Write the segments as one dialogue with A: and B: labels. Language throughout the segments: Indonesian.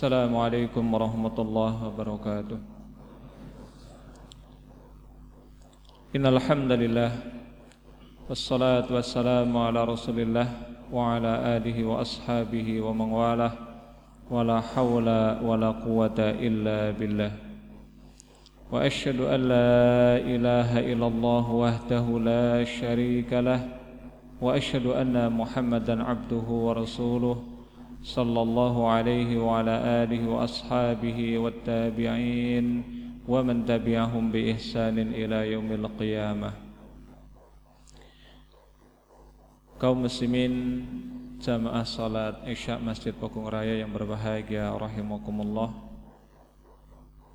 A: السلام عليكم ورحمة الله وبركاته. إن الحمد لله والصلاة والسلام على رسول الله وعلى آله وأصحابه ومن والاه. ولا حول ولا قوة إلا بالله. وأشهد أن لا إله إلا الله وحده لا شريك له. وأشهد أن محمدا عبده ورسوله. صلى الله عليه وعلى آله وأصحابه والتابعين ومن تبعهم بإحسان إلى يوم القيامة kaum muslimin jamaah salat Isya Masjid Pokong Raya yang berbahagia rahimakumullah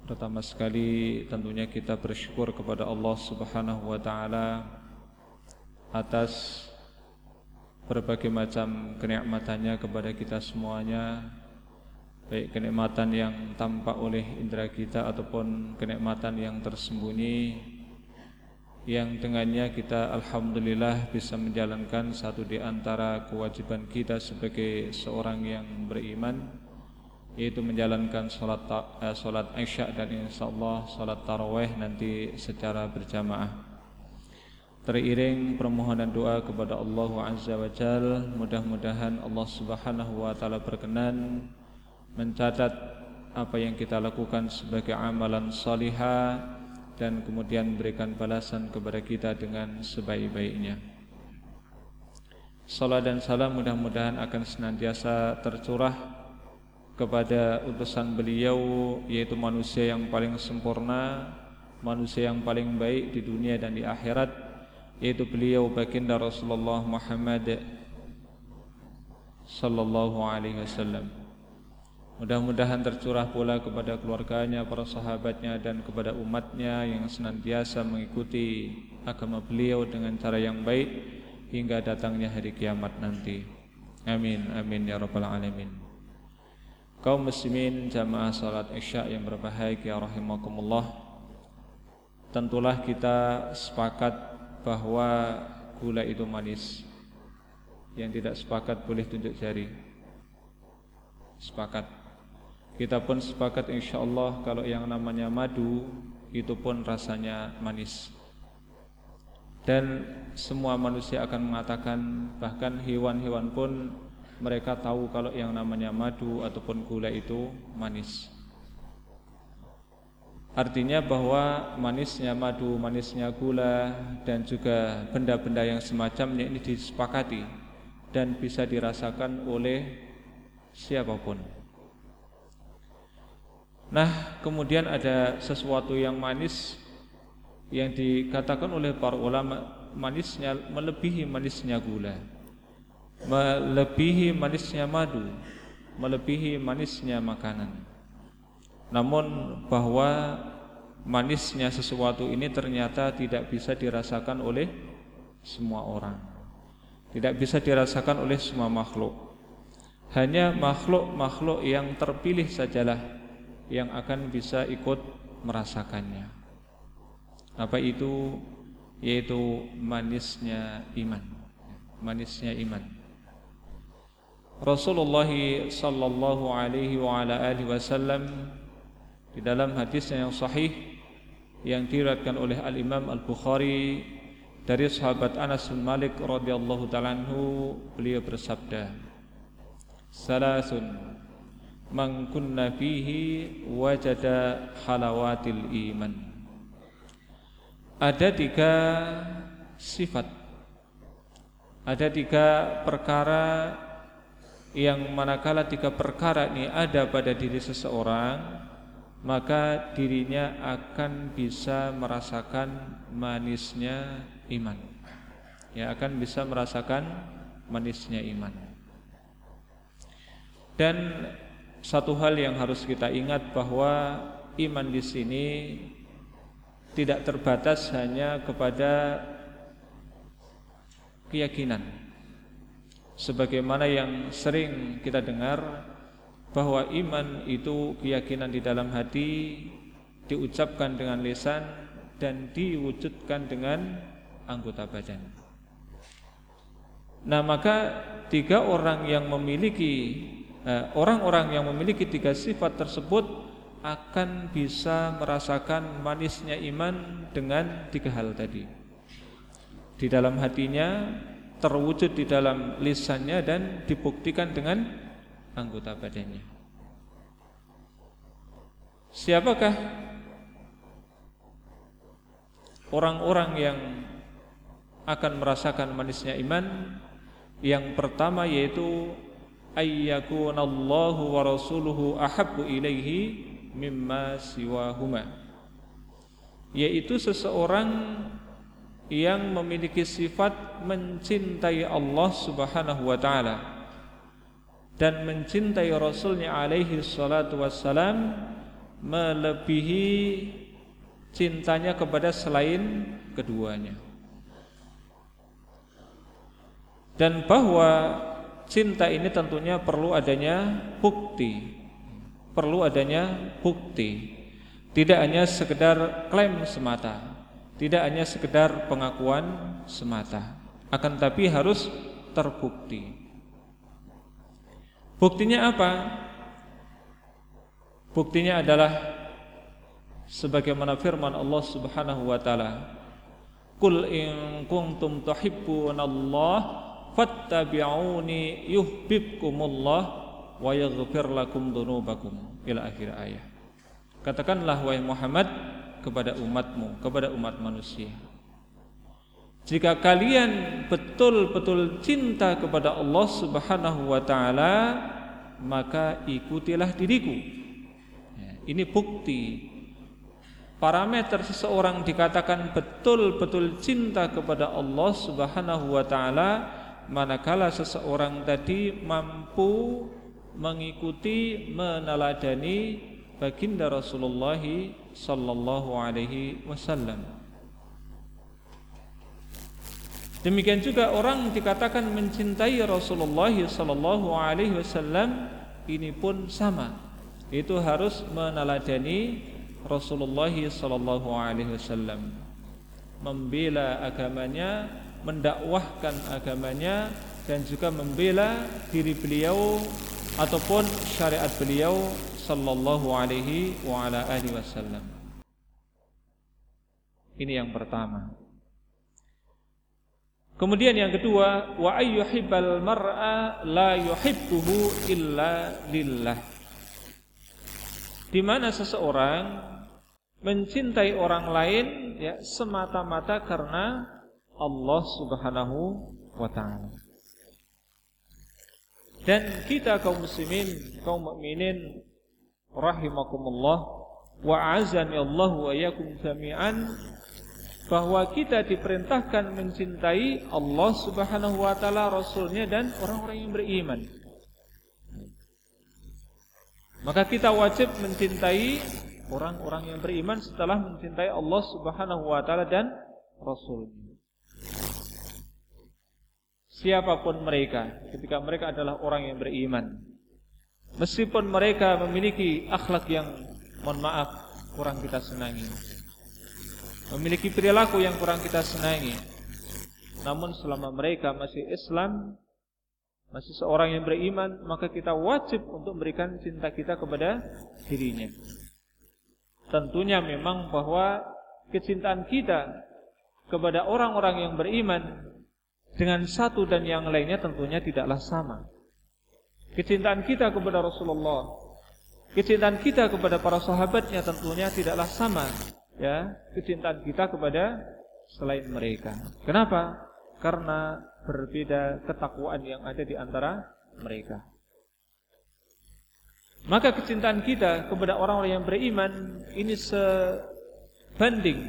A: Pertama sekali tentunya kita bersyukur kepada Allah Subhanahu wa taala atas berbagai macam kenikmatannya kepada kita semuanya baik kenikmatan yang tampak oleh indera kita ataupun kenikmatan yang tersembunyi yang dengannya kita alhamdulillah bisa menjalankan satu di antara kewajiban kita sebagai seorang yang beriman yaitu menjalankan salat eh, salat Isya dan insyaallah salat tarawih nanti secara berjamaah. Teriring permohonan doa kepada Allah Azza wa Jal Mudah-mudahan Allah Subhanahu wa Ta'ala berkenan Mencatat apa yang kita lakukan sebagai amalan salihah dan kemudian berikan balasan kepada kita dengan sebaik-baiknya. Salam dan salam mudah-mudahan akan senantiasa tercurah kepada utusan beliau yaitu manusia yang paling sempurna, manusia yang paling baik di dunia dan di akhirat yaitu beliau baginda Rasulullah Muhammad sallallahu alaihi wasallam. Mudah-mudahan tercurah pula kepada keluarganya, para sahabatnya dan kepada umatnya yang senantiasa mengikuti agama beliau dengan cara yang baik hingga datangnya hari kiamat nanti. Amin amin ya rabbal alamin. Kaum muslimin jamaah salat Isya yang berbahagia rahimakumullah. Tentulah kita sepakat bahwa gula itu manis. Yang tidak sepakat boleh tunjuk jari. Sepakat. Kita pun sepakat insya Allah kalau yang namanya madu itu pun rasanya manis. Dan semua manusia akan mengatakan bahkan hewan-hewan pun mereka tahu kalau yang namanya madu ataupun gula itu manis. Artinya bahwa manisnya madu, manisnya gula dan juga benda-benda yang semacamnya ini disepakati dan bisa dirasakan oleh siapa pun. Nah, kemudian ada sesuatu yang manis yang dikatakan oleh para ulama manisnya melebihi manisnya gula. Melebihi manisnya madu, melebihi manisnya makanan. Namun bahwa manisnya sesuatu ini ternyata tidak bisa dirasakan oleh semua orang. Tidak bisa dirasakan oleh semua makhluk. Hanya makhluk-makhluk yang terpilih sajalah yang akan bisa ikut merasakannya. Apa itu? Yaitu manisnya iman. Manisnya iman. Rasulullah sallallahu alaihi wa ala alihi wasallam di dalam hadisnya yang sahih yang diriwayatkan oleh Al Imam Al Bukhari dari sahabat Anas bin Malik radhiyallahu taala anhu beliau bersabda Salasun man kunna fihi wajada halawatil iman. Ada tiga sifat ada tiga perkara yang manakala tiga perkara ini ada pada diri seseorang maka dirinya akan bisa merasakan manisnya iman ya akan bisa merasakan manisnya iman dan satu hal yang harus kita ingat bahwa iman di sini tidak terbatas hanya kepada keyakinan. Sebagaimana yang sering kita dengar bahwa iman itu keyakinan di dalam hati diucapkan dengan lisan dan diwujudkan dengan anggota badan. Nah, maka tiga orang yang memiliki eh, orang-orang yang memiliki tiga sifat tersebut akan bisa merasakan manisnya iman dengan tiga hal tadi. Di dalam hatinya, terwujud di dalam lisannya dan dibuktikan dengan anggota badannya. Siapakah orang-orang yang akan merasakan manisnya iman? Yang pertama yaitu ayyakunallahu wa rasuluhu ahabbu ilaihi mimma siwahuma yaitu seseorang yang memiliki sifat mencintai Allah Subhanahu wa taala dan mencintai Rasulnya alaihi salatu wassalam melebihi cintanya kepada selain keduanya dan bahwa cinta ini tentunya perlu adanya bukti perlu adanya bukti. Tidak hanya sekedar klaim semata, tidak hanya sekedar pengakuan semata, akan tapi harus terbukti. Buktinya apa? Buktinya adalah sebagaimana firman Allah Subhanahu wa taala, "Qul in kuntum tuhibbunallah fattabi'uni yuhibbukumullah wa yaghfir lakum dzunubakum ila akhir ayat. Katakanlah wahai Muhammad kepada umatmu, kepada umat manusia. Jika kalian betul-betul cinta kepada Allah Subhanahu wa taala, maka ikutilah diriku. Ya, ini bukti parameter seseorang dikatakan betul-betul cinta kepada Allah Subhanahu wa taala manakala seseorang tadi mampu mengikuti meneladani baginda Rasulullah sallallahu alaihi wasallam. Demikian juga orang dikatakan mencintai Rasulullah sallallahu alaihi wasallam ini pun sama. Itu harus meneladani Rasulullah sallallahu alaihi wasallam. Membela agamanya, mendakwahkan agamanya dan juga membela diri beliau ataupun syariat beliau sallallahu alaihi wa ala alihi wasallam. Ini yang pertama. Kemudian yang kedua, wa ayyuhibbal mar'a la yuhibbuhu illa lillah. Di mana seseorang mencintai orang lain ya semata-mata karena Allah Subhanahu wa taala. Dan kita kaum muslimin, kaum mukminin rahimakumullah wa azani Allah wa yakum jami'an bahwa kita diperintahkan mencintai Allah Subhanahu wa taala, Rasulnya dan orang-orang yang beriman. Maka kita wajib mencintai orang-orang yang beriman setelah mencintai Allah Subhanahu wa taala dan Rasulnya siapa pun mereka ketika mereka adalah orang yang beriman meskipun mereka memiliki akhlak yang mohon maaf kurang kita senangi memiliki perilaku yang kurang kita senangi. Namun selama mereka masih Islam masih seorang yang beriman maka kita wajib untuk memberikan cinta kita kepada dirinya. Tentunya memang bahwa kecintaan kita kepada orang-orang yang beriman dengan satu dan yang lainnya tentunya tidaklah sama. Kecintaan kita kepada Rasulullah, kecintaan kita kepada para sahabatnya tentunya tidaklah sama, ya. Kecintaan kita kepada selain mereka. Kenapa? Karena berbeda ketakwaan yang ada di antara mereka. Maka kecintaan kita kepada orang-orang yang beriman ini sebanding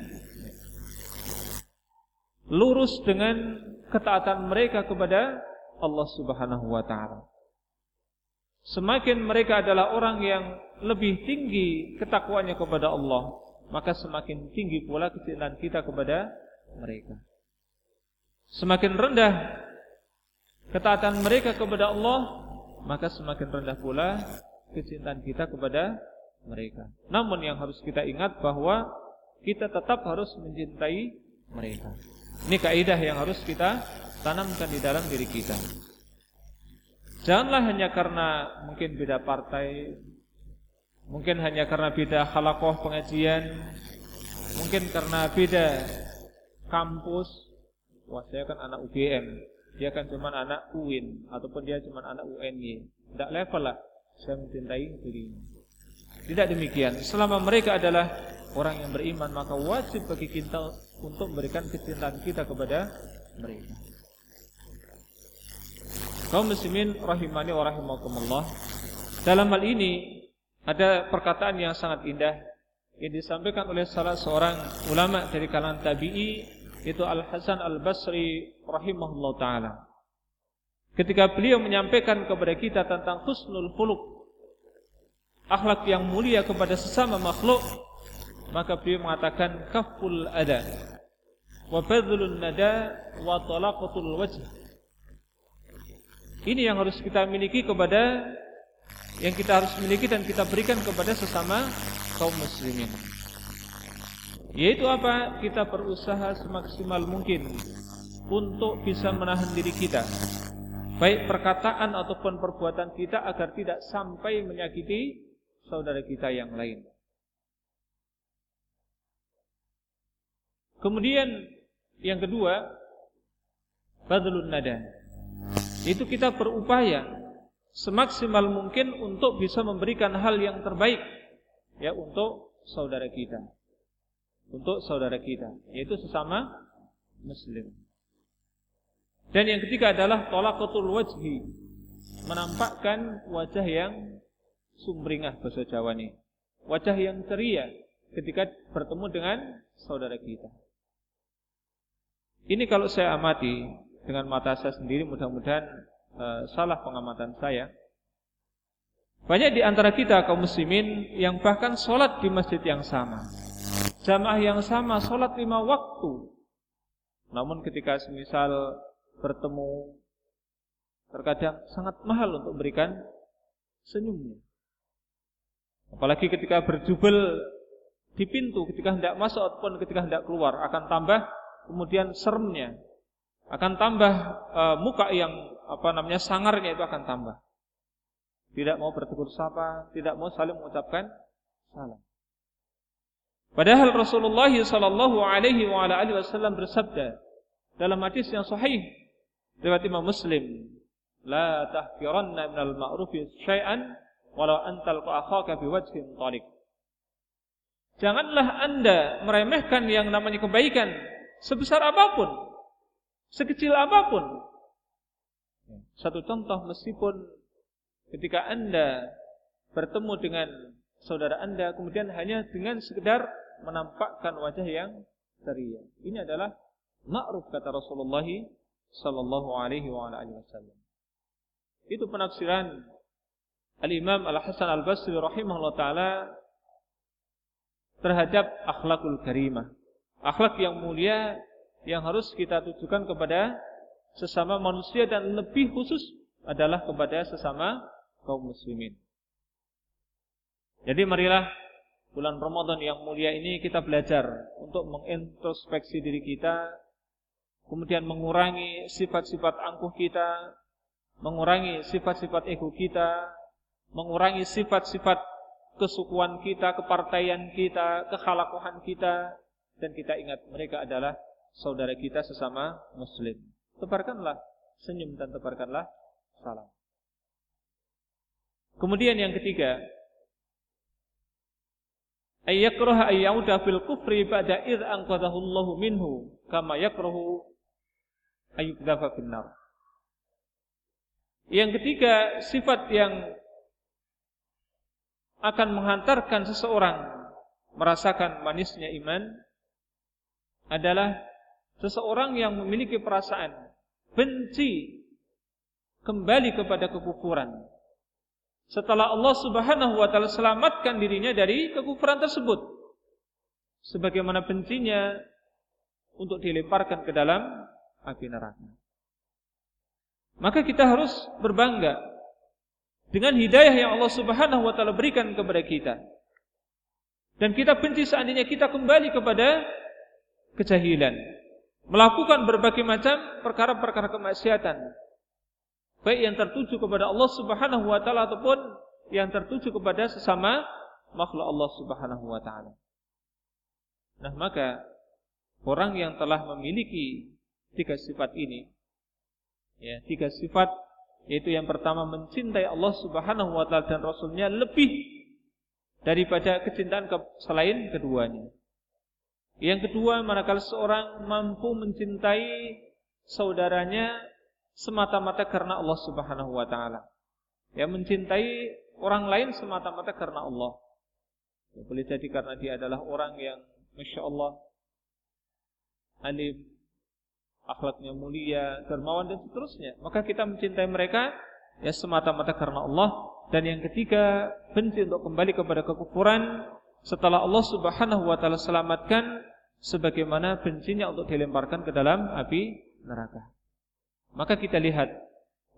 A: lurus dengan ketaatan mereka kepada Allah Subhanahu wa taala. Semakin mereka adalah orang yang lebih tinggi ketakwaannya kepada Allah, maka semakin tinggi pula kecintaan kita kepada mereka. Semakin rendah ketaatan mereka kepada Allah, maka semakin rendah pula kecintaan kita kepada mereka. Namun yang harus kita ingat bahwa kita tetap harus mencintai mereka. Ini kaidah yang harus kita tanamkan di dalam diri kita. Janganlah hanya karena mungkin beda partai, mungkin hanya karena beda halakoh pengajian, mungkin karena beda kampus. Wah saya kan anak UGM, dia kan cuma anak UIN ataupun dia cuma anak UNY. Tidak level lah. Saya mencintai dirinya. Tidak demikian. Selama mereka adalah orang yang beriman, maka wajib bagi kita untuk memberikan kecintaan kita kepada mereka. Kaum muslimin rahimani wa rahimakumullah. Dalam hal ini ada perkataan yang sangat indah yang disampaikan oleh salah seorang ulama dari kalangan tabi'i itu Al Hasan Al Basri rahimahullah taala. Ketika beliau menyampaikan kepada kita tentang husnul khuluq, akhlak yang mulia kepada sesama makhluk, maka beliau mengatakan kaful ada wa badlun nada wa talaqatul wajh ini yang harus kita miliki kepada yang kita harus miliki dan kita berikan kepada sesama kaum muslimin. Yaitu apa? Kita berusaha semaksimal mungkin untuk bisa menahan diri kita baik perkataan ataupun perbuatan kita agar tidak sampai menyakiti saudara kita yang lain. Kemudian yang kedua, badlun nada itu kita berupaya semaksimal mungkin untuk bisa memberikan hal yang terbaik ya untuk saudara kita. Untuk saudara kita, yaitu sesama muslim. Dan yang ketiga adalah tolakatul wajhi, menampakkan wajah yang sumringah bahasa Jawa nih. Wajah yang ceria ketika bertemu dengan saudara kita. Ini kalau saya amati dengan mata saya sendiri mudah-mudahan uh, salah pengamatan saya. Banyak di antara kita kaum muslimin yang bahkan sholat di masjid yang sama. Jamaah yang sama, sholat lima waktu. Namun ketika semisal bertemu, terkadang sangat mahal untuk memberikan senyumnya. Apalagi ketika berjubel di pintu ketika hendak masuk ataupun ketika hendak keluar akan tambah kemudian seremnya akan tambah uh, muka yang apa namanya sangarnya itu akan tambah. Tidak mau bertegur sapa, tidak mau saling mengucapkan salam. Padahal Rasulullah sallallahu alaihi wa ala alihi wasallam bersabda dalam hadis yang sahih riwayat Imam Muslim, "La tahqiranna minal ma'rufi syai'an walau antal akhaka biwajhin tariq." Janganlah Anda meremehkan yang namanya kebaikan sebesar apa pun Sekecil apa pun. Satu contoh meskipun ketika Anda bertemu dengan saudara Anda kemudian hanya dengan sekedar menampakkan wajah yang ceria. Ini adalah ma'ruf kata Rasulullah sallallahu alaihi wa alihi wasallam. Itu penafsiran Al-Imam Al-Hasan Al-Basri rahimahullah taala terhadap akhlakul karimah. Akhlak yang mulia yang harus kita tujukan kepada sesama manusia dan lebih khusus adalah kepada sesama kaum muslimin. Jadi marilah bulan Ramadan yang mulia ini kita belajar untuk mengintrospeksi diri kita, kemudian mengurangi sifat-sifat angkuh kita, mengurangi sifat-sifat ego kita, mengurangi sifat-sifat kesukuan kita, kepartaian kita, kekhalakuhan kita, dan kita ingat mereka adalah saudara kita sesama muslim. Tebarkanlah senyum dan tebarkanlah salam. Kemudian yang ketiga, ayyakraha ayyauda fil kufri ba'da id anqadahu Allahu minhu kama yakrahu ayyukdafa finnar. Yang ketiga, sifat yang akan menghantarkan seseorang merasakan manisnya iman adalah Seseorang yang memiliki perasaan benci kembali kepada kekufuran. Setelah Allah Subhanahu wa taala selamatkan dirinya dari kekufuran tersebut. Sebagaimana bencinya untuk dilemparkan ke dalam api neraka. Maka kita harus berbangga dengan hidayah yang Allah Subhanahu wa taala berikan kepada kita. Dan kita benci seandainya kita kembali kepada kejahilan melakukan berbagai macam perkara-perkara kemaksiatan. baik yang tertuju kepada Allah Subhanahu wa taala ataupun yang tertuju kepada sesama makhluk Allah Subhanahu wa taala. Nah, maka orang yang telah memiliki tiga sifat ini ya, tiga sifat yaitu yang pertama mencintai Allah Subhanahu wa taala dan rasulnya lebih daripada kecintaan ke selain keduanya. Yang kedua, manakala seorang mampu mencintai saudaranya semata-mata karena Allah Subhanahu wa taala. Ya mencintai orang lain semata-mata karena Allah. Ya, boleh jadi karena dia adalah orang yang Masya Allah alim, akhlaknya mulia, dermawan dan seterusnya. Maka kita mencintai mereka ya semata-mata karena Allah. Dan yang ketiga, benci untuk kembali kepada kekufuran setelah Allah Subhanahu wa taala selamatkan sebagaimana bencinya untuk dilemparkan ke dalam api neraka. Maka kita lihat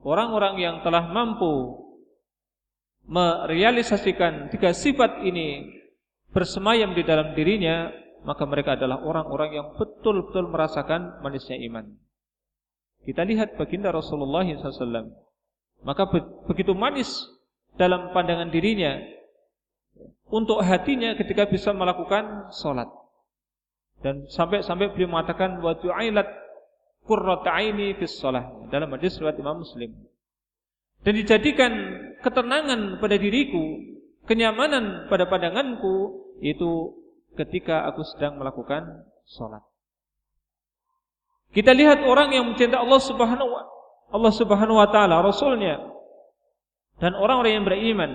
A: orang-orang yang telah mampu merealisasikan tiga sifat ini bersemayam di dalam dirinya, maka mereka adalah orang-orang yang betul-betul merasakan manisnya iman. Kita lihat baginda Rasulullah SAW. Maka begitu manis dalam pandangan dirinya untuk hatinya ketika bisa melakukan sholat. Dan sampai-sampai beliau mengatakan wa ju'ilat qurrata aini fis shalah dalam hadis riwayat Imam Muslim. Dan dijadikan ketenangan pada diriku, kenyamanan pada pandanganku itu ketika aku sedang melakukan sholat. Kita lihat orang yang mencintai Allah Subhanahu wa Allah Subhanahu wa taala, rasulnya dan orang-orang yang beriman.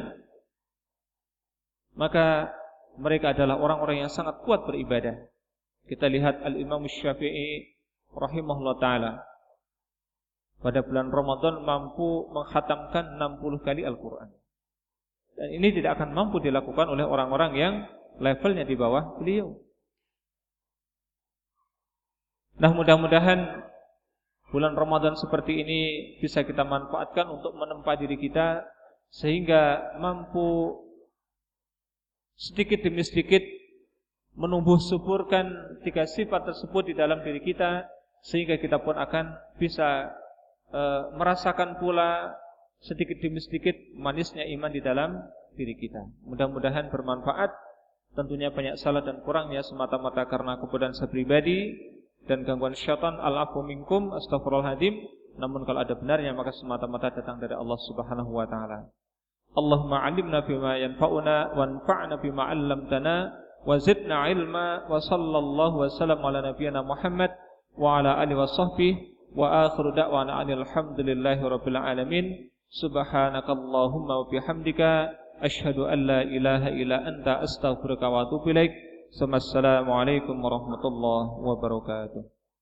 A: Maka mereka adalah orang-orang yang sangat kuat beribadah. Kita lihat Al-Imam Syafi'i rahimahullah taala pada bulan Ramadan mampu menghatamkan 60 kali Al-Qur'an. Dan ini tidak akan mampu dilakukan oleh orang-orang yang levelnya di bawah beliau. Nah, mudah-mudahan bulan Ramadan seperti ini bisa kita manfaatkan untuk menempa diri kita sehingga mampu sedikit demi sedikit menumbuh suburkan tiga sifat tersebut di dalam diri kita sehingga kita pun akan bisa e, merasakan pula sedikit demi sedikit manisnya iman di dalam diri kita. Mudah-mudahan bermanfaat. Tentunya banyak salah dan kurangnya semata-mata karena kemudian saya pribadi dan gangguan syaitan al-afu minkum astaghfirullahaladzim. Namun kalau ada benarnya maka semata-mata datang dari Allah Subhanahu wa taala. Allahumma 'allimna bima yanfa'una wanfa'na bima 'allamtana wa zidna 'ilma wa sallallahu wa sallam ala nabiyyina Muhammad wa ala alihi wa sahbihi wa akhiru da'wana alhamdulillahi rabbil alamin. Subhanakallahumma wa bihamdika asyhadu an la ilaha illa anta astaghfiruka wa atubu ilaik. Assalamu alaikum warahmatullahi wabarakatuh